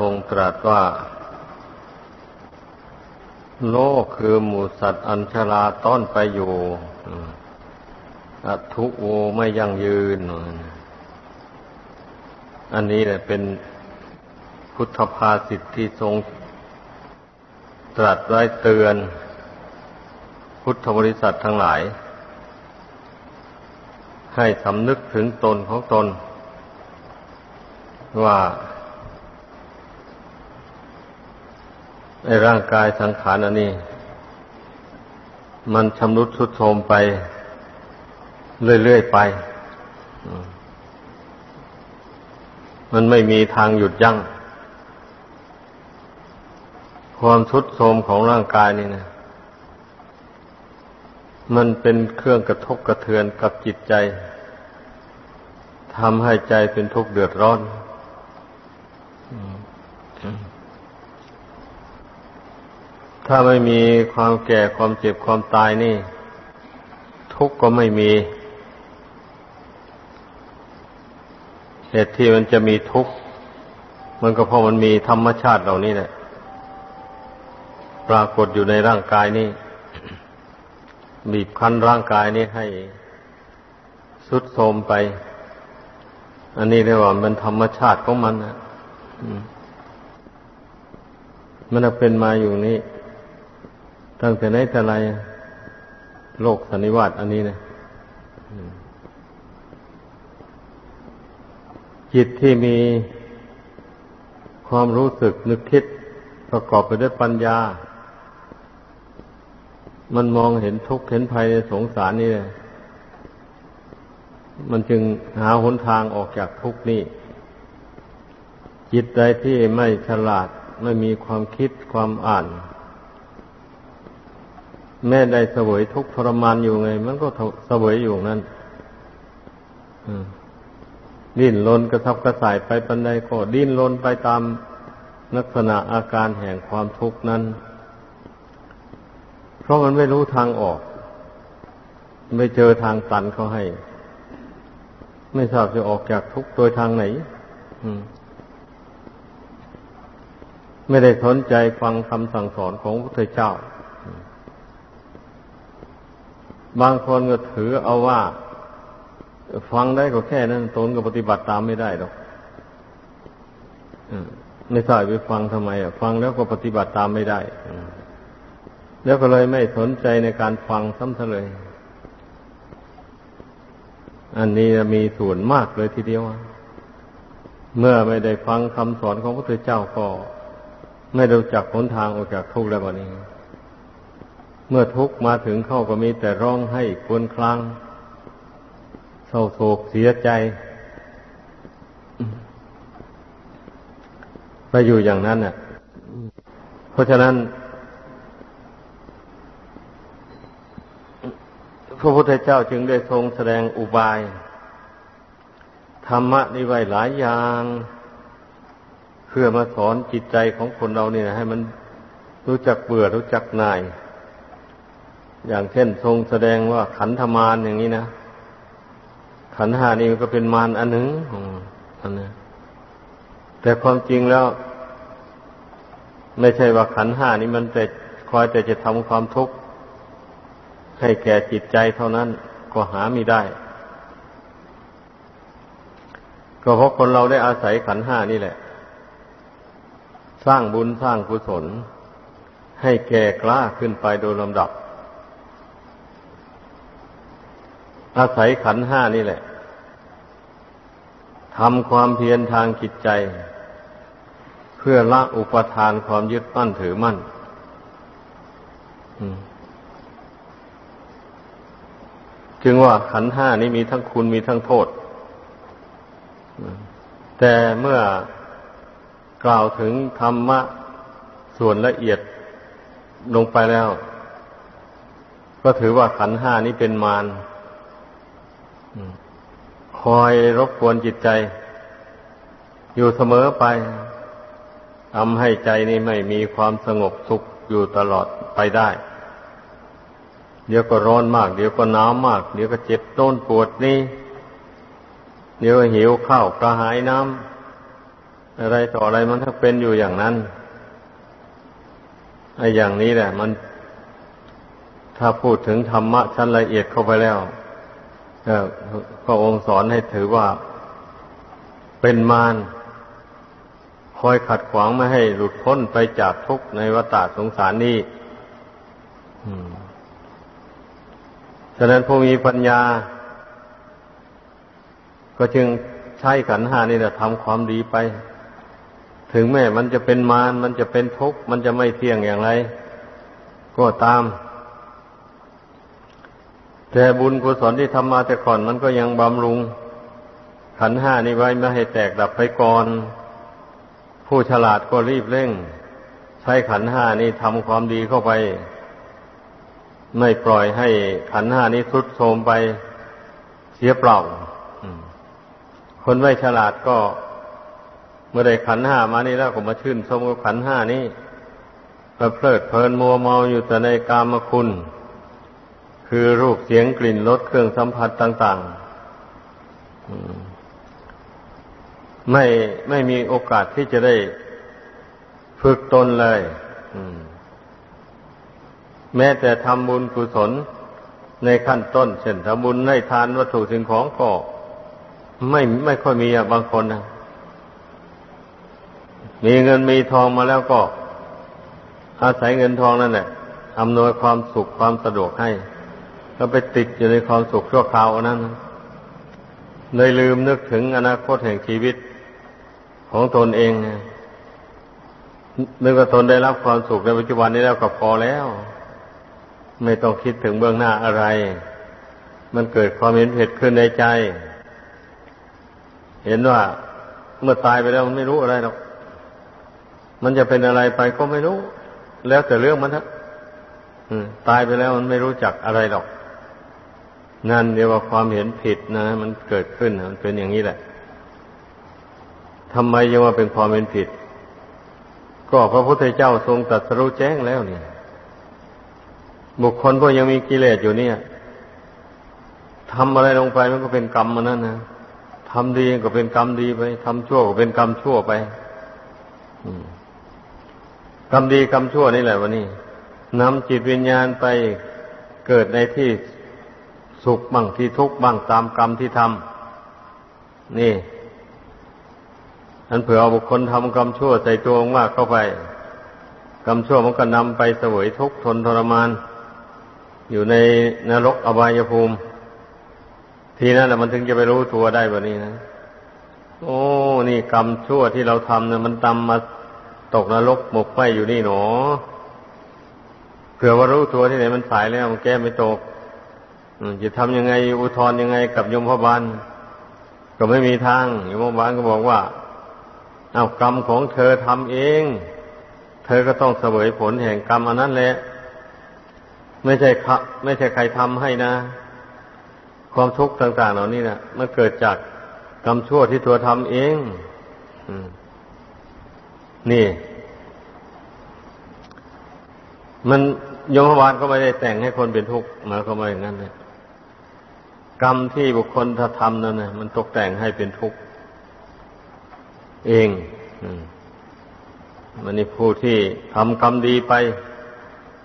ทรงตรัสว่า โลกคือหมูสัตว์อัญชลาต้อนไปอยู่อัทุโอไม่ยั่งยืน อันนี้แหละเป็นพุทธภาษิตที่ทรงตรัสไว้เตือน พุทธบริษัททั้งหลาย ให้สำนึกถึงตนของตน ว่า ในร่างกายสังขารอันนี้ มันชำรุดทุดโทรมไป เรื่อยๆไป มันไม่มีทางหยุดยัง้งความทุดโทรมของร่างกายนี่นะมันเป็นเครื่องกระทบกระเทือนกับจิตใจทำให้ใจเป็นทุกข์เดือดร้อน ถ้าไม่มีความแก่ความเจ็บความตายนี่ ทุกข์ก็ไม่มีเหตุที่มันจะมีทุกข์มันก็เพราะมันมีธรรมชาติเหล่านี้แหละปรากฏอยู่ในร่างกายนี้บีบคั้นร่างกายนี้ให้สุดโทมไป อันนี้เรียกว่ามันธรรมชาติของมันนะมันเป็นมาอยู่นี้ ตั้งแต่ไหนแต่ไรโลกสันนิวาตอันนี้นะจิตที่มีความรู้สึกนึกคิดประกอบไปด้วยปัญญา มันมองเห็นทุกข์เห็นภัยในสงสารนี่มันจึงหาหนทางออกจากทุกข์นี่จิตใดที่ไม่ฉลาดไม่มีความคิดความอ่าน แม่ได้เสวยทุกทรมานอยู่ไง มันก็เสวยอยู่นั่นดิ้นรนกระทับกระส่ายไปปันใดก็ดิ้นรนไปตามลักษณะอาการแห่งความทุกข์นั้น เพราะมันไม่รู้ทางออก ไม่เจอทางตันเขาให้ ไม่ทราบจะออกจากทุกข์โดยทางไหนไม่ได้สนใจฟังคำสั่งสอนของพระพุทธเจ้า บางคนก็ถือเอาว่า ฟังได้ก็แค่นั้นตนก็ปฏิบัติตามไม่ได้หรอกไม่ทราบไปฟังทำไมอะฟังแล้วก็ปฏิบัติตามไม่ได้แล้วก็เลยไม่สนใจในการฟังซ้ำเลย อันนี้มีส่วนมากเลยทีเดียว เมื่อไม่ได้ฟังคำสอนของพระพุทธเจ้าก็ ไม่รู้จักหนทางออกจากทุกข์แล้ววันนี้ เมื่อทุกมาถึงเข้าก็มีแต่ร้องให้ควนคลางเศร้าโศกเสียใจไปอยู่อย่างนั้นน่ะ เพราะฉะนั้น พระพุทธเจ้าจึงได้ทรงแสดงอุบาย ธรรมะนี้ไว้หลายอย่าง เพื่อมาสอนจิตใจของคนเราเนี่ยให้มันรู้จักเบื่อรู้จักนาย อย่างเช่นทรงแสดงว่าขันธมารอย่างนี้นะ ขันหานี่ก็เป็นมารอันหนึ่งอันนี้แต่ความจริงแล้ว ไม่ใช่ว่าขันหานี้มันแต่คอยแต่จะทำความทุกข์ให้แก่จิตใจเท่านั้นก็หาไม่ได้ ก็เพราะคนเราได้อาศัยขันห้านี่แหละ สร้างบุญสร้างกุศล ให้แก่กล้าขึ้นไปโดยลำดับ อาศัยขันห้านี่แหละทำความเพียรทางจิตใจ เพื่อละอุปทานความยึดมั่นถือมั่นจึงว่าขันห้านี้มีทั้งคุณมีทั้งโทษ แต่เมื่อกล่าวถึงธรรมะส่วนละเอียดลงไปแล้ว ก็ถือว่าขันห้านี้เป็นมาร คอยรบกวนจิตใจ อยู่เสมอไปทำให้ใจนี้ไม่มีความสงบสุขอยู่ตลอดไปได้ เดี๋ยวก็ร้อนมาก เดี๋ยวก็หนาวมาก เดี๋ยวก็เจ็บต้นปวดนี่ เดี๋ยวหิวข้าวกระหายน้ำอะไรต่ออะไรมันถ้าเป็นอยู่อย่างนั้นไอ้อย่างนี้แหละ มัน ถ้าพูดถึงธรรมะชั้นละเอียดเข้าไปแล้ว พระองค์สอนให้ถือว่าเป็นมารคอยขัดขวางไม่ให้หลุดพ้นไปจากทุกข์ในวัฏสงสารนี้ฉะนั้นผู้มีปัญญา ก็จึงใช้ขันหานี่แหละทำความดีไป ถึงแม้มันจะเป็นมารมันจะเป็นทุกข์มันจะไม่เที่ยงอย่างไร ก็ตาม แต่บุญกุศลที่ทำมาแต่ก่อนมันก็ยังบำรุง ขันห้านี้ไว้ไม่ให้แตกดับไปก่อน ผู้ฉลาดก็รีบเร่ง ใช้ขันห้านี้ทำความดีเข้าไป ไม่ปล่อยให้ขันห้านี้ทุดโทรมไปเสียเปล่าคนไม่ฉลาดก็เมื่อได้ขันห้ามานี่แล้วก็มาชื่นชมกับขันห้านี้ก็เพลิดเพลินมัวเมาอยู่แต่ในกามคุณ คือรูปเสียงกลิ่นรสเครื่องสัมผัสต่างๆไม่ไม่มีโอกาสที่จะได้ฝึกตนเลยแม้แต่ทำบุญกุศลในขั้นต้น เช่นทำบุญให้ทานวัตถุสิ่งของก็ไม่ไม่ค่อยมีบางคนนะมีเงินมีทองมาแล้วก็ อาศัยเงินทองนั่นแหละอำนวยความสุขความสะดวกให้ ก็ไปติดอยู่ในความสุขชั่วคราวนั้นเลยลืมนึกถึงอนาคตแห่งชีวิตของตนเองนึกว่าตนได้รับความสุขในปัจจุบันนี้แล้วก็พอแล้ว ไม่ต้องคิดถึงเบื้องหน้าอะไร มันเกิดความเห็นผิดขึ้นในใจ เห็นว่าเมื่อตายไปแล้วมันไม่รู้อะไรหรอก มันจะเป็นอะไรไปก็ไม่รู้ แล้วแต่เรื่องมันฮะตายไปแล้วมันไม่รู้จักอะไรหรอก นั่นเรียกว่าความเห็นผิดนะ มันเกิดขึ้นมันเป็นอย่างนี้แหละทำไมยังว่าเป็นความเห็นผิด ก็พระพุทธเจ้าทรงตรัสรู้แจ้งแล้วนี่บุคคลพวกยังมีกิเลสอยู่เนี่ยทำอะไรลงไปมันก็เป็นกรรมมันนั่นนะทำดีก็เป็นกรรมดีไปทำชั่วก็เป็นกรรมชั่วไปกรรมดีกรรมชั่วนี่แหละวันนี้นำจิตวิญญาณไปเกิดในที่ สุขบ้างที่ทุกข์บ้างตามกรรมที่ทำนี่อันเผื่อเอาบุคคลทำกรรมชั่วใส่ตัวมากเข้าไป กรรมชั่วมันก็นำไปเสวยทุกข์ทนทรมาน อยู่ในนรกอบายภูมิ ทีนั้นแหละมันถึงจะไปรู้ตัวได้แบบนี้นะ โอ้ นี่กรรมชั่วที่เราทำเนี่ยมันตำมาตกนรกหมกไฟอยู่นี่หนอเผื่อว่ารู้ตัวที่ไหนมันสายแล้วมันแก้ไม่ตก จะทำยังไงอุทธรยังไงกับยมพบาลก็ไม่มีทางยมพบาลก็บอกว่า เอากรรมของเธอทำเอง เธอก็ต้องเสวยผลแห่งกรรมอันนั้นแหละไม่ใช่ไม่ใช่ใครทำให้นะ ความทุกข์ต่าง ๆ เหล่านี้นะมันเกิดจากกรรมชั่วที่ตัวทำเองนี่ มันยมวานก็ไม่ได้แต่งให้คนเป็นทุกข์มาก็มาอย่างนั้นเลย กรรมที่บุคคลถ้าทำนั่นนะมันตกแต่งให้เป็นทุกข์เองมันนี่ผู้ที่ทำกรรมดีไป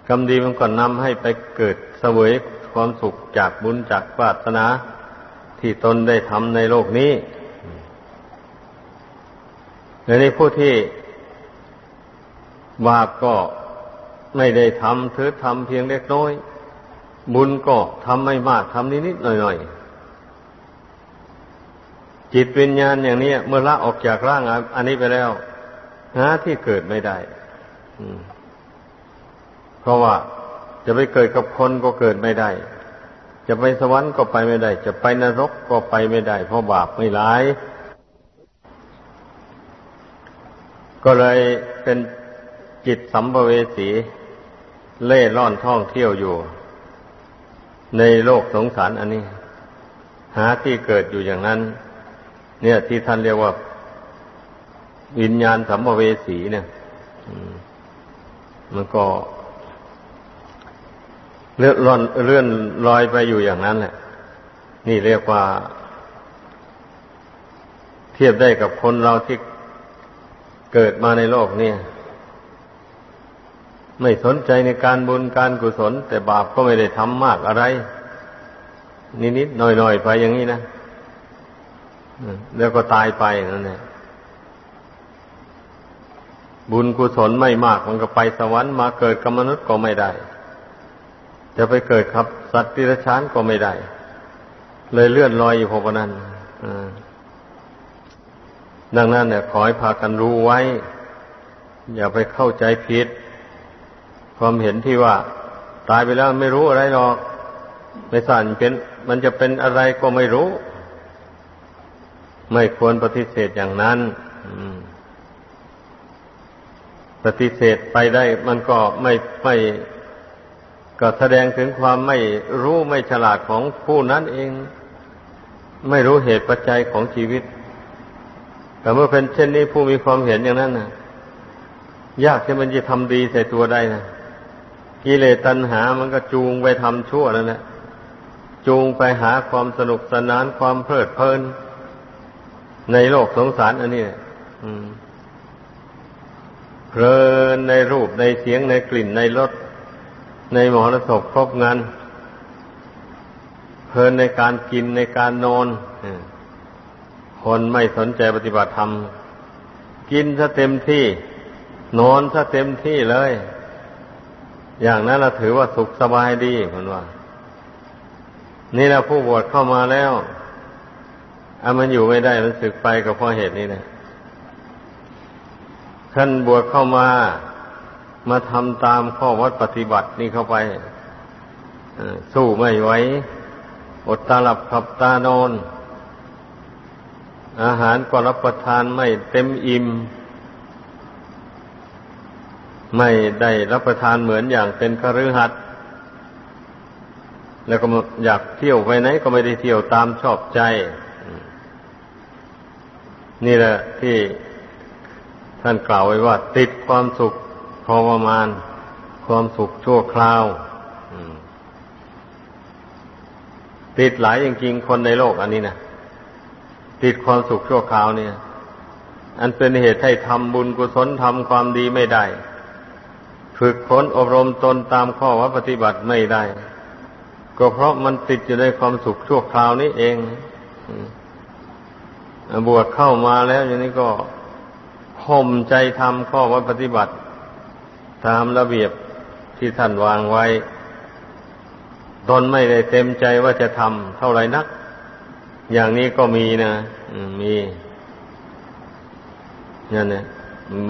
กรรมดีมันก็นำให้ไปเกิดเสวยความสุขจากบุญจากปรารถนา ที่ตนได้ทำในโลกนี้ในนี้ผู้ที่บาปก็ไม่ได้ทำเธอทำเพียงเล็กน้อย บุญก็ทำไม่มากทำนิดๆหน่อยๆ จิตวิญญาณอย่างนี้เมื่อละออกจากร่างอันนี้ไปแล้วหาที่เกิดไม่ได้เพราะว่าจะไปเกิดกับคนก็เกิดไม่ได้ จะไปสวรรค์ก็ไปไม่ได้ จะไปนรกก็ไปไม่ได้ เพราะบาปไม่ร้าย ก็เลยเป็นจิตสัมภเวสี เล่ร่อนท่องเที่ยวอยู่ ในโลกสงสารอันนี้ หาที่เกิดอยู่อย่างนั้น เนี่ยที่ท่านเรียกว่า วิญญาณสัมภเวสีเนี่ยมันก็ เลื่อนลอนเลื่อนลอยไปอยู่อย่างนั้นแหละ นี่เรียกว่า เทียบได้กับคนเราที่เกิดมาในโลกเนี่ย ไม่สนใจในการบุญการกุศล แต่บาปก็ไม่ได้ทำมากอะไร นิดๆหน่อยๆไปอย่างนี้นะแล้วก็ตายไปนั่นแหละบุญกุศลไม่มากมันก็ไปสวรรค์มาเกิดกับมนุษย์ก็ไม่ได้ จะไปเกิดครับสัตว์ติรชานก็ไม่ได้ เลยเลื่อนลอยอยู่พวกนั้นดังนั้นเนี่ยขอให้พากันรู้ไว้ อย่าไปเข้าใจผิด ความเห็นที่ว่า ตายไปแล้วไม่รู้อะไรหรอกไม่สั่นเป็น มันจะเป็นอะไรก็ไม่รู้ ไม่ควรปฏิเสธอย่างนั้นปฏิเสธไปได้ มันก็ไม่ไม่ก็แสดงถึงความไม่รู้ไม่ฉลาดของผู้นั้นเอง ไม่รู้เหตุปัจจัยของชีวิต แต่เมื่อเป็นเช่นนี้ผู้มีความเห็นอย่างนั้นนะยากที่มันจะทำดีใส่ตัวได้นะ กิเลสตัณหามันก็จูงไปทำชั่วนั่นแหละจูงไปหาความสนุกสนานความเพลิดเพลิน ในโลกสงสารอันนี้อืมเพลินในรูปในเสียงในกลิ่นในรสในหมอรสพครบงานเพลินในการกินในการนอนคนไม่สนใจปฏิบัติธรรม กินซะเต็มที่ นอนซะเต็มที่เลย อย่างนั้นเราถือว่าสุขสบายดีคนว่า นี่แหละผู้บวชเข้ามาแล้วอามันอยู่ไม่ได้มันสึกไปก็เพราะเหตุนี้นะท่านบวชเข้ามามาทำตามข้อวัดปฏิบัตินี่เข้าไปสู้ไม่ไหวอดตาหลับขับตานอน อาหารก็รับประทานไม่เต็มอิ่ม ไม่ได้รับประทานเหมือนอย่างเป็นคฤหัสถ์แล้วก็อยากเที่ยวไปไหนก็ไม่ได้เที่ยวตามชอบใจ นี่แหละที่ท่านกล่าวไว้ว่า ติดความสุขพอประมาณ ความสุขชั่วคราวติดหลายจริงๆคนในโลกอันนี้นะติดความสุขชั่วคราวเนี่ย อันเป็นเหตุให้ทำบุญกุศลทำความดีไม่ได้ ฝึกฝนอบรมตนตามข้อวัดปฏิบัติไม่ได้ ก็เพราะมันติดอยู่ในความสุขชั่วคราวนี้เองบวชเข้ามาแล้วอย่างนี้ก็ข่มใจทำข้อวัดปฏิบัติ ตามระเบียบที่ท่านวางไว้ ตนไม่ได้เต็มใจว่าจะทำเท่าไรนัก อย่างนี้ก็มีนะมีนั่นเนี่ย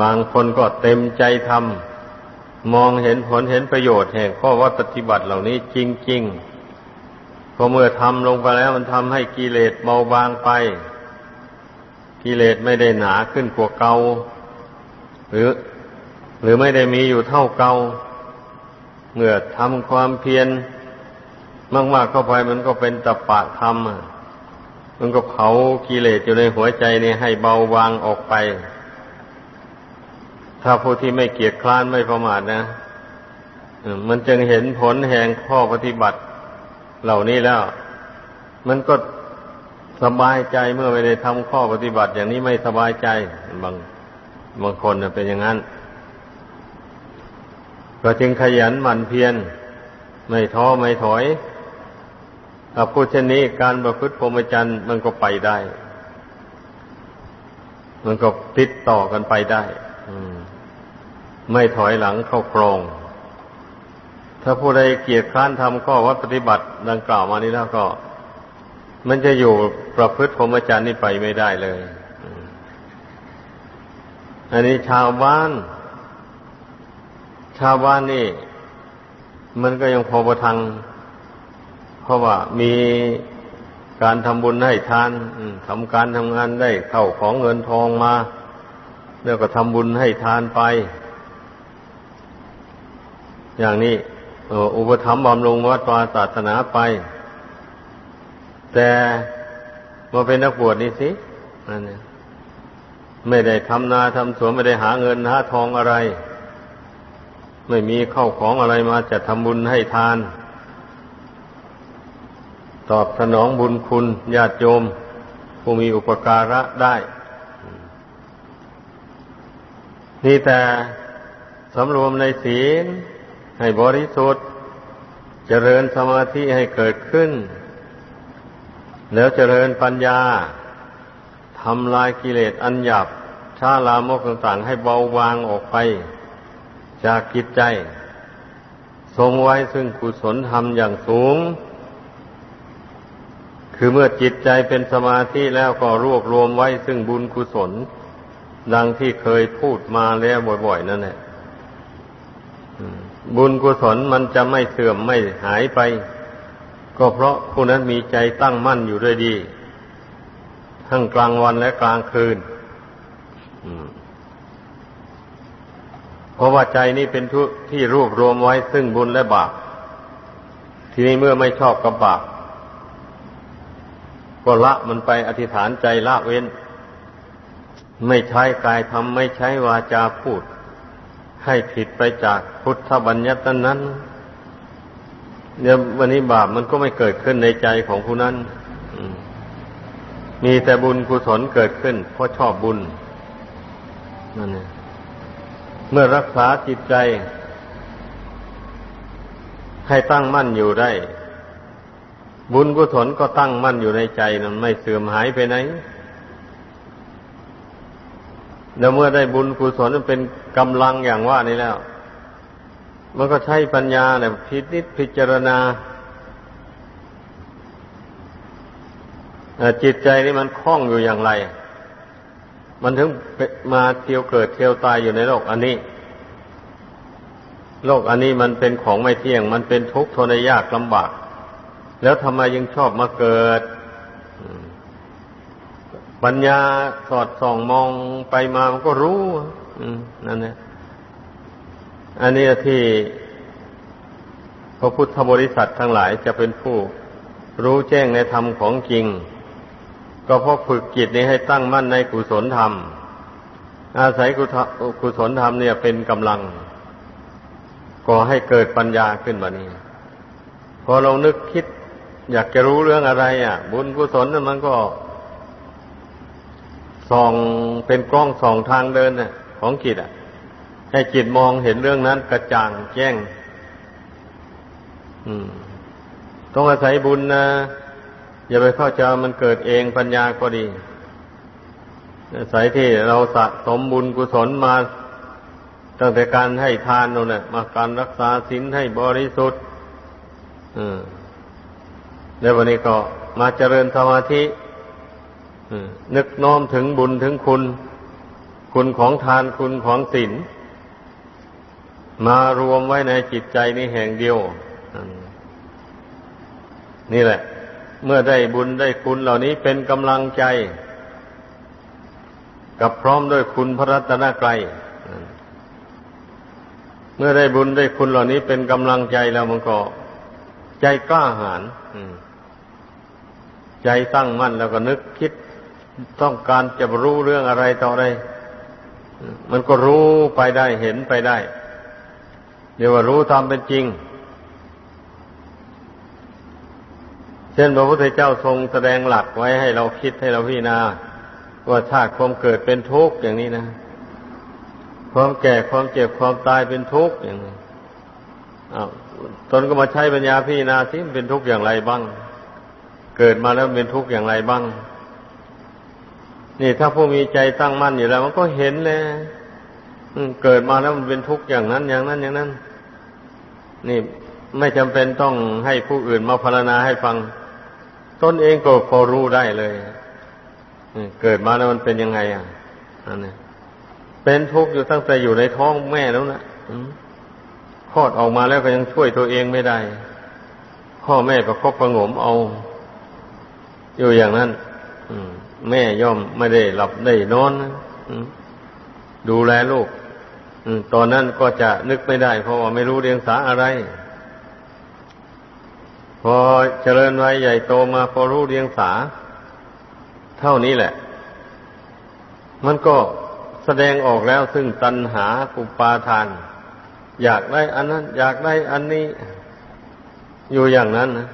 บางคนก็เต็มใจทำ มองเห็นผลเห็นประโยชน์แห่งข้อวัดปฏิบัติเหล่านี้จริงๆพอเมื่อทำลงไปแล้วมันทำให้กิเลสเบาบางไป กิเลสไม่ได้หนาขึ้นกว่าเกาหรือ หรือไม่ได้มีอยู่เท่าเกาเมื่อทำความเพียรมากๆเข้าไปมันก็เป็นตะปะธรรมมันก็เผากิเลสอยู่ในหัวใจนี่ให้เบาบางออกไป ถ้าผู้ที่ไม่เกียจคร้านไม่ประมาทนะมันจึงเห็นผลแห่งข้อปฏิบัติเหล่านี้แล้ว มันก็สบายใจเมื่อไม่ได้ทำข้อปฏิบัติ อย่างนี้ไม่สบายใจบางบางคนเป็นอย่างนั้นก็จึงขยันหมั่นเพียรไม่ท้อไม่ถอยถ้าพูดเช่นนี้การประพฤติพรหมจรรย์มันก็ไปได้ มันก็ติดต่อกันไปได้ ไม่ถอยหลังเข้ากรองถ้าผู้ใดเกียรติคร้านทำข้อวัดปฏิบัติดังกล่าวมานี้แล้วก็ มันจะอยู่ประพฤติพรหมจรรย์นี่ไปไม่ได้เลย อันนี้ชาวบ้าน ชาวบ้านนี่ มันก็ยังพอประทัง เพราะว่ามีการทำบุญให้ทานทำการทำงานได้เข้าของเงินทองมา แล้วก็ทำบุญให้ทานไป อย่างนี้อุปถัมภ์บำรุงวัดวาศาสนาไป แต่มาเป็นนักบวชนี่สินั่นเนี่ยไม่ได้ทำนาทำสวนไม่ได้หาเงินหาทองอะไร ไม่มีเข้าของอะไรมาจะทำบุญให้ทาน ตอบสนองบุญคุณญาติโยมผู้มีอุปการะได้ นี่แต่สำรวมในศีล ให้บริสุทธิ์ เจริญสมาธิให้เกิดขึ้น แล้วเจริญปัญญาทำลายกิเลสอันหยาบช้าลามกต่างๆ ให้เบาบางออกไป จากกิจใจ ทรงไว้ซึ่งกุศลธรรมอย่างสูง คือเมื่อจิตใจเป็นสมาธิแล้วก็รวบรวมไว้ซึ่งบุญกุศล ดังที่เคยพูดมาแล้วบ่อยๆ นั่นแหละ บุญกุศลมันจะไม่เสื่อมไม่หายไป ก็เพราะผู้นั้นมีใจตั้งมั่นอยู่ด้วยดี ทั้งกลางวันและกลางคืนเพราะว่าใจนี้เป็นทุที่รวบรวมไว้ซึ่งบุญและบาปทีนี้เมื่อไม่ชอบกับบาปก็ละมันไปอธิษฐานใจละเว้น ไม่ใช้กายทำไม่ใช้วาจาพูด ให้ผิดไปจากพุทธบัญญัตินั้นเนี่ยวันนี้บาปมันก็ไม่เกิดขึ้นในใจของผู้นั้นมีแต่บุญกุศลเกิดขึ้น เพราะชอบบุญนั่นเองเมื่อรักษาจิตใจ ให้ตั้งมั่นอยู่ได้ บุญกุศลก็ตั้งมั่นอยู่ในใจนั้นไม่เสื่อมหายไปไหน แล้วเมื่อได้บุญกุศลเป็นกำลังอย่างว่านี้แล้ว มันก็ใช้ปัญญาเนี่ยพิจิตพิจารณาจิตใจนี่มันคล่องอยู่อย่างไร มันถึงมาเที่ยวเกิดเที่ยวตายอยู่ในโลกอันนี้ โลกอันนี้มันเป็นของไม่เที่ยง มันเป็นทุกข์ทนยากลำบาก แล้วทำไมยังชอบมาเกิด ปัญญาสอดส่องมองไปมามันก็รู้นั่นแหละอันนี้ที่พระพุทธบริษัททั้งหลายจะเป็นผู้รู้แจ้งในธรรมของจริง ก็เพราะฝึกจิตนี้ให้ตั้งมั่นในกุศลธรรม อาศัยกุศลธรรมเนี่ยเป็นกำลัง ก็ให้เกิดปัญญาขึ้นมานี่พอเรานึกคิด อยากจะรู้เรื่องอะไร อะ บุญกุศลนั้นมันก็ ส่องเป็นกล้องส่องทางเดินน่ะ ของจิตอะ ให้จิตมองเห็นเรื่องนั้นกระจ่างแจ้ง อืม ต้องอาศัยบุญนะอย่าไปเข้าใจมันเกิดเองปัญญาก็ดีสายที่เราสะสมบุญกุศลมาตั้งแต่การให้ทานนั่นแหละมาการรักษาศีลให้บริสุทธิ์แล้ววันนี้ก็มาเจริญสมาธิ นึกน้อมถึงบุญถึงคุณ คุณของทานคุณของศีลมารวมไว้ในจิตใจนี้แห่งเดียว นี่แหละ เมื่อได้บุญได้คุณเหล่านี้เป็นกำลังใจ กับพร้อมด้วยคุณพระรัตนกรัยเมื่อได้บุญได้คุณเหล่านี้เป็นกำลังใจแล้วมันก็ใจกล้าหาญใจตั้งมั่นแล้วก็นึกคิด ต้องการจะรู้เรื่องอะไรต่ออะไร มันก็รู้ไปได้เห็นไปได้ เดี๋ยวว่ารู้ทำเป็นจริง เช่นพระพุทธเจ้าทรงแสดงหลักไว้ให้เราคิดให้เราพิจารณาว่าชาติความเกิดเป็นทุกข์อย่างนี้นะ ความแก่ความเจ็บความตายเป็นทุกข์อย่างนี้ตนก็มาใช้ปัญญาพิจารณาสิเป็นทุกข์อย่างไรบ้าง เกิดมาแล้วเป็นทุกข์อย่างไรบ้าง นี่ถ้าผู้มีใจตั้งมั่นอยู่แล้ว มันก็เห็นเลยเกิดมาแล้วมันเป็นทุกข์อย่างนั้นอย่างนั้นอย่างนั้น นี่ไม่จำเป็นต้องให้ผู้อื่นมาพรรณนาให้ฟัง ตนเองก็พอรู้ได้เลยเกิดมาแล้วมันเป็นยังไง อะอันนี้เป็นทุกข์อยู่ตั้งแต่อยู่ในท้องแม่แล้วนะคลอดออกมาแล้วก็ยังช่วยตัวเองไม่ได้ พ่อแม่ประคบประงมเอา อยู่อย่างนั้น แม่ย่อมไม่ได้หลับได้นอนดูแลลูกตอนนั้นก็จะนึกไม่ได้ เพราะว่าไม่รู้เรียงสาอะไร พอเจริญวัยใหญ่โตมาพอรู้เรียงสา เท่านี้แหละ มันก็แสดงออกแล้วซึ่งตัณหาปุปาทาน อยากได้อันนั้น อยากได้อันนี้ อยู่อย่างนั้นนะ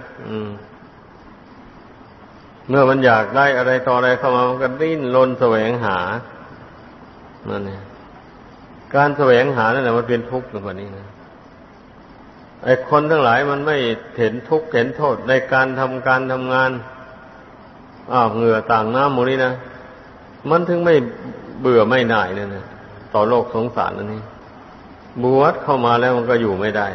เมื่อมันอยากได้อะไรต่ออะไรเข้ามามันก็ดิ้นรนแสวงหานั่นเองการแสวงหานั่นแหละมันเป็นทุกข์แบบนี้นะไอ้คนทั้งหลายมันไม่เห็นทุกข์เห็นโทษในการทำการทำงานอ้าวเหงื่อต่างน้ำหมูนี้นะมันถึงไม่เบื่อไม่หน่ายเนี่ยนะต่อโลกสงสารอันนี้บวชเข้ามาแล้วมันก็อยู่ไม่ได้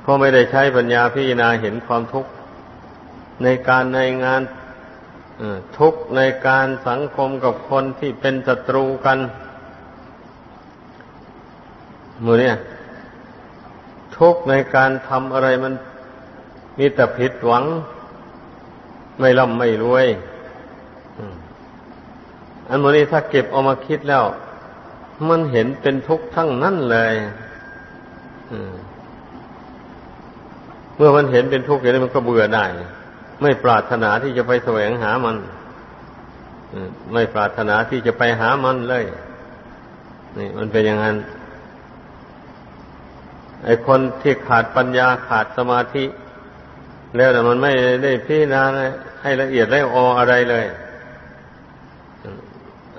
เพราะไม่ได้ใช้ปัญญาพิจารณาเห็นความทุกข์ ในการในงานทุกในการสังคมกับคนที่เป็นศัตรูกันมือเนี่ย ทุกในการทำอะไรมันมีแต่ผิดหวัง ไม่ร่ำไม่รวยอันนี้ถ้าเก็บเอามาคิดแล้ว มันเห็นเป็นทุกข์ทั้งนั้นเลยเมื่อมันเห็นเป็นทุกข์อย่างนี้มันก็เบื่อได้ ไม่ปรารถนาที่จะไปแสวงหามันไม่ปรารถนาที่จะไปหามันเลย นี่ มันเป็นอย่างนั้น ไอ้คนที่ขาดปัญญาขาดสมาธิ แล้วแต่มันไม่ได้พิจารณาให้ละเอียดได้อออะไรเลย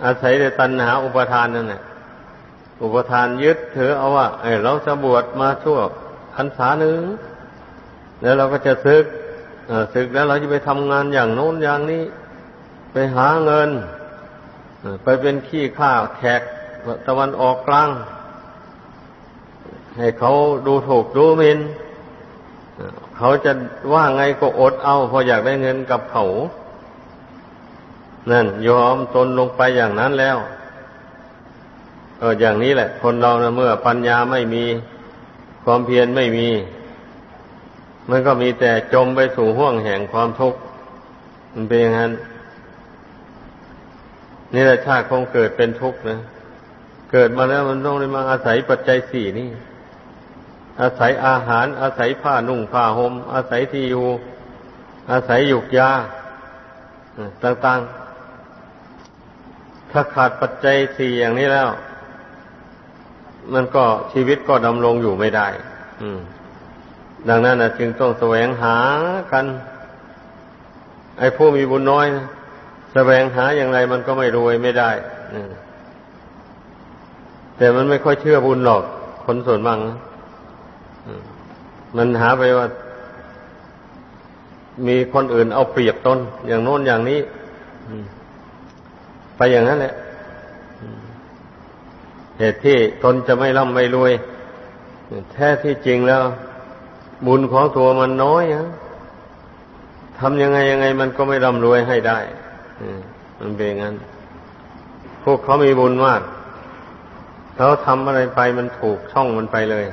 อาศัยในตัณหาอุปทานนั่นแหละอุปทานยึดถือเอาว่าไอ้เราจะบวชมาชั่วพรรษาหนึ่งแล้วเราก็จะซึก ศึกแล้วเราจะไปทำงานอย่างโน้นอย่างนี้ ไปหาเงิน ไปเป็นขี้ข้าแขกตะวันออกกลาง ให้เขาดูถูกดูหมินเขาจะว่าไงก็อดเอาพออยากได้เงินกับเขา นั่นยอมตนลงไปอย่างนั้นแล้ว เอออย่างนี้แหละ คนเรานะเมื่อปัญญาไม่มี ความเพียรไม่มี มันก็มีแต่จมไปสู่ห่วงแห่งความทุกข์มันเป็นอย่างนั้นนี่แหละชาติคงเกิดเป็นทุกข์นะ เกิดมาแล้วมันต้องได้มาอาศัยปัจจัยสี่นี่ อาศัยอาหาร อาศัยผ้านุ่งผ้าหม่มอาศัยที่อยู่ อาศัยหยุกยาต่างๆ ถ้าขาดปัจจัยสี่อย่างนี้แล้ว มันก็ชีวิตก็ดำรงอยู่ไม่ได้ อืม ดังนั้นนะจึงต้องแสวงหากัน ไอ้ผู้มีบุญน้อยนะแสวงหาอย่างไรมันก็ไม่รวยไม่ได้แต่มันไม่ค่อยเชื่อบุญหรอก คนส่วนมากมันหาไปว่า มีคนอื่นเอาเปรียบตนอย่างโน้นอย่างนี้ไปอย่างนั้นแหละเหตุที่ตนจะไม่ร่ำไม่รวย แท้ที่จริงแล้ว บุญของตัวมันน้อยะทำยังไงยังไง มันก็ไม่ร่ำรวยให้ได้มันเป็นงั้น พวกเขามีบุญมากเขาทำอะไรไปมันถูกช่องมันไปเลย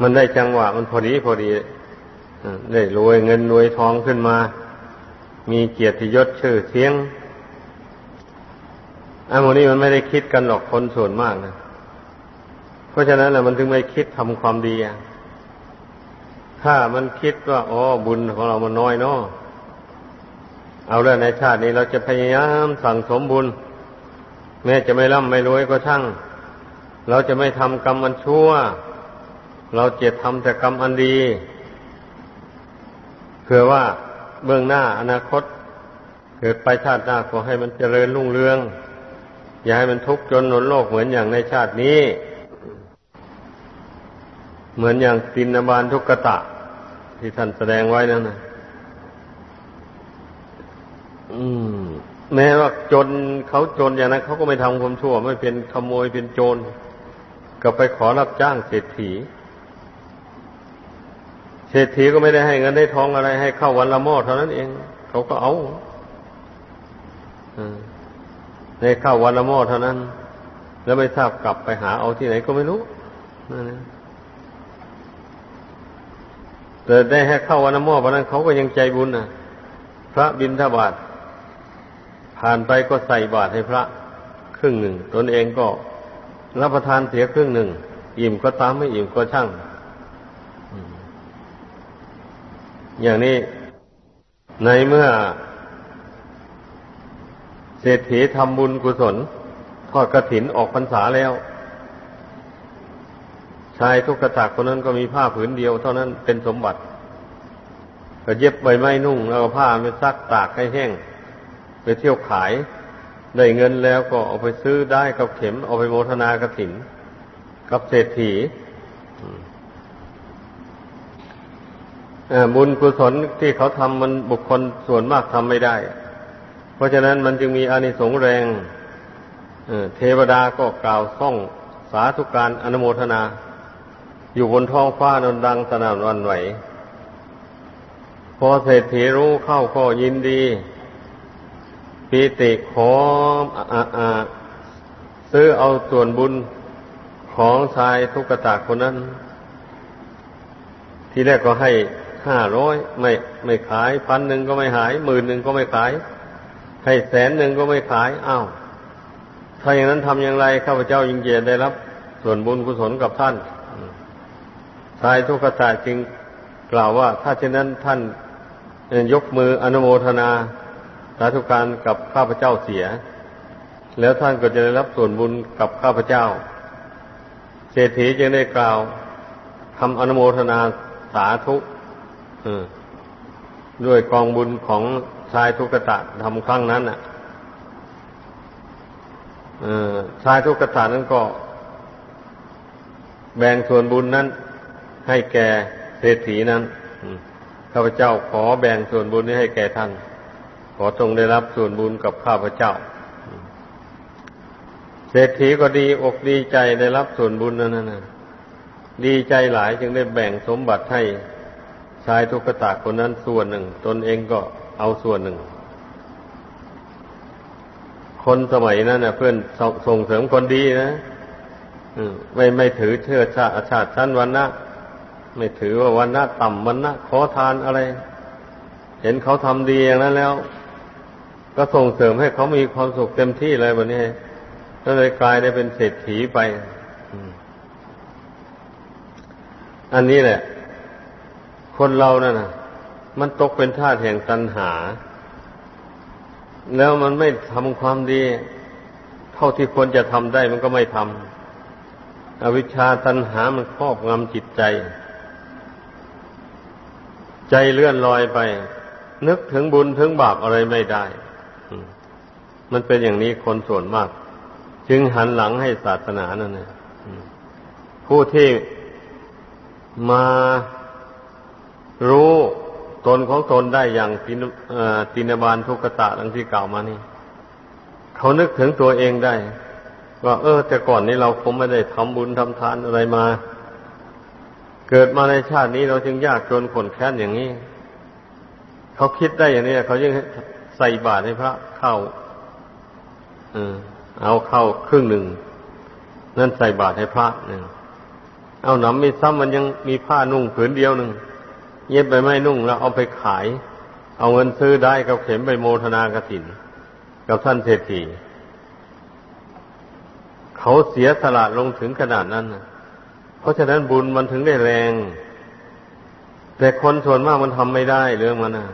มันได้จังหวะ มันพอดีพอดีได้รวยเงินรวยทองขึ้นมา มีเกียรติยศชื่อเสียงอันนี้มันไม่ได้คิดกันหรอกคนส่วนมากนะ เพราะฉะนั้นแหละมันถึงไม่คิดทำความดีถ้ามันคิดว่าอ๋อบุญของเรามันน้อยเนาะเอาเรื่องในชาตินี้เราจะพยายามสั่งสมบุญ แม้จะไม่ร่ำไม่รวยก็ช่าง เราจะไม่ทำกรรมอันชั่ว เราจะทำแต่กรรมอันดีเพื่อว่าเบื้องหน้าอนาคต เกิดไปชาติหน้าขอให้มันเจริญรุ่งเรือง อย่าให้มันทุกข์จนหนโลกเหมือนอย่างในชาตินี้ เหมือนอย่างตินบาลทุกกะตะ ที่ท่านแสดงไว้นั่นนะอืม แม้ว่าจนเขาจนอย่างนั้นเขาก็ไม่ทำความชั่ว ไม่เป็นขโมยเป็นโจรก็ไปขอรับจ้างเศรษฐีเศรษฐีก็ไม่ได้ให้เงินได้ทองอะไร ให้เข้าวันละหม้อเท่านั้นเอง เขาก็เอาในเข้าวันละหม้อเท่านั้น แล้วไม่ทราบกลับไปหาเอาที่ไหนก็ไม่รู้นั่นเอง แต่ได้ให้เข้าวันมวันนั้นเขาก็ยังใจบุญนะพระบินทบาทผ่านไปก็ใส่บาตรให้พระครึ่งหนึ่ง ตนเองก็รับประทานเสียครึ่งหนึ่ง อิ่มก็ตามไม่อิ่มก็ช่าง อย่างนี้ในเมื่อ เศรษฐีทำบุญกุศล ทอดกระถินออกพรรษาแล้วายทุกขจักคนนั้นก็มีผ้าผืนเดียว เท่านั้นเป็นสมบัติ ก็เย็บใบไม้นุ่งแล้วผ้าไปซักตากให้แห้ง ไปเที่ยวขาย ได้เงินแล้วก็เอาไปซื้อได้กับเข็ม เอาไปโมทนากระถิน กับเศรษฐีบุญกุศลที่เขาทำมันบุคคลส่วนมากทำไม่ได้ เพราะฉะนั้นมันจึงมีอานิสงส์แรงเทวดาก็กล่าวซ่องสาธุการอนุโมทนา อยู่บนท้องฟ้านนดังสนานวันไหว พอเศรษฐีรู้เข้าก็ยินดีปีติขออซื้อเอาส่วนบุญของชายทุกตะคนนั้น ทีแรกก็ให้ห้าร้อยไม่ไม่ขายพันหนึ่งก็ไม่หายหมื่นหนึ่งก็ไม่ขาย ให้แสนหนึ่งก็ไม่ขายอ้าวถ้าอย่างนั้นทำอย่างไรข้าพเจ้ายิงเยียได้รับ ส่วนบุญกุศลกับท่าน ชายทุกขตะจึงกล่าวว่า ถ้าเช่นนั้นท่านยกมืออนุโมทนาสาธุการกับข้าพเจ้าเสีย แล้วท่านก็จะได้รับส่วนบุญกับข้าพเจ้า เศรษฐีจึงได้กล่าวคำอนุโมทนาสาธุด้วยกองบุญของชายทุกตะทำครั้งนั้นน่ะชายทุกตะนั้นก็ แบ่งส่วนบุญนั้น ให้แก่เศรษฐีนั้นข้าพเจ้าขอแบ่งส่วนบุญนี้ให้แก่ท่าน ขอจงได้รับส่วนบุญกับข้าพเจ้า เศรษฐีก็ดีอกดีใจได้รับส่วนบุญนั้นนะดีใจหลายจึงได้แบ่งสมบัติให้ชายทุกตะคนนั้นส่วนหนึ่ง ตนเองก็เอาส่วนหนึ่ง คนสมัยนั้นนะเพื่อนส่งเสริมคนดีนะไม่ไม่ถือเชื้อชาติชาติชั้นวันนะ ไม่ถือว่าวันนะต่ำวันนะขอทานอะไร เห็นเขาทำดีอย่างนั้นแล้ว ก็ส่งเสริมให้เขามีความสุขเต็มที่เลยวันนี้ก็เลยกลายได้เป็นเศรษฐีไป อันนี้แหละ คนเรานั่นนะมันตกเป็นทาสแห่งตัณหา แล้วมันไม่ทำความดี เท่าที่ควรจะทำได้มันก็ไม่ทำอวิชชาตัณหามันครอบงำจิตใจ ใจเลื่อนลอยไป นึกถึงบุญถึงบาปอะไรไม่ได้ มันเป็นอย่างนี้คนส่วนมาก จึงหันหลังให้ศาสนานั่นเองผู้ที่มารู้ตนของตนได้อย่างตินบาลทุกตะดังที่กล่าวมานี่ เขานึกถึงตัวเองได้ ว่า เออ แต่ก่อนนี้เราคงไม่ได้ทำบุญทำทานอะไรมา เกิดมาในชาตินี้เราจึงยากจนขนแค้นอย่างนี้ เขาคิดได้อย่างนี้เขาจึงใส่บาตรให้พระเข้าเอาเข้าครึ่งหนึ่ง นั่นใส่บาตรให้พระหนึ่งเอาหนำมีซ้ำมันยังมีผ้านุ่งผืนเดียวหนึ่งเย็บไปไม่นุ่งแล้วเอาไปขาย เอาเงินซื้อได้กับเข็มไปโมทนากสินกับท่านเศรษฐีเขาเสียสละลงถึงขนาดนั้น เพราะฉะนั้นบุญมันถึงได้แรง แต่คนส่วนมากมันทำไม่ได้เรื่องมันนะ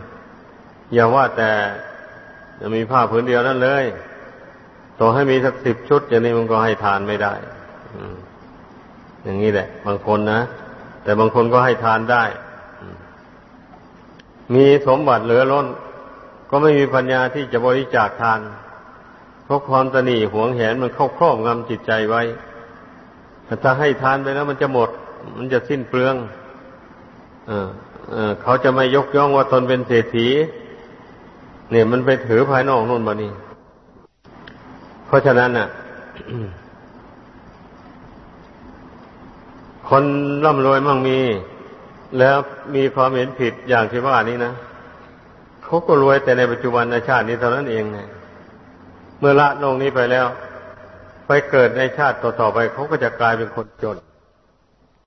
อย่าว่าแต่จะมีผ้าผืนเดียวนั่นเลยต่อให้มีสักสิบชุดอย่างนี้มันก็ให้ทานไม่ได้อย่างนี้แหละ บางคนนะ แต่บางคนก็ให้ทานได้มีสมบัติเหลือล้น ก็ไม่มีปัญญาที่จะบริจาคทาน เพราะความตนีหวงแหนมันเข้าครอบงำจิตใจไว้ ถ้าให้ทานไปแล้ว มันจะหมด มันจะสิ้นเปลือง เออเออเขาจะไม่ยกย่องว่าตนเป็นเศรษฐี เนี่ยมันไปถือภายนอกนู่นมานี่เพราะฉะนั้นน่ะ คนร่ำรวยมั่งมี แล้วมีความเห็นผิดอย่างที่ว่านี้นะเขาก็รวยแต่ในปัจจุบันในชาตินี้เท่านั้นเองไงเมื่อละลงนี้ไปแล้ว ไปเกิดในชาติต่อๆไปเขาก็จะกลายเป็นคนจน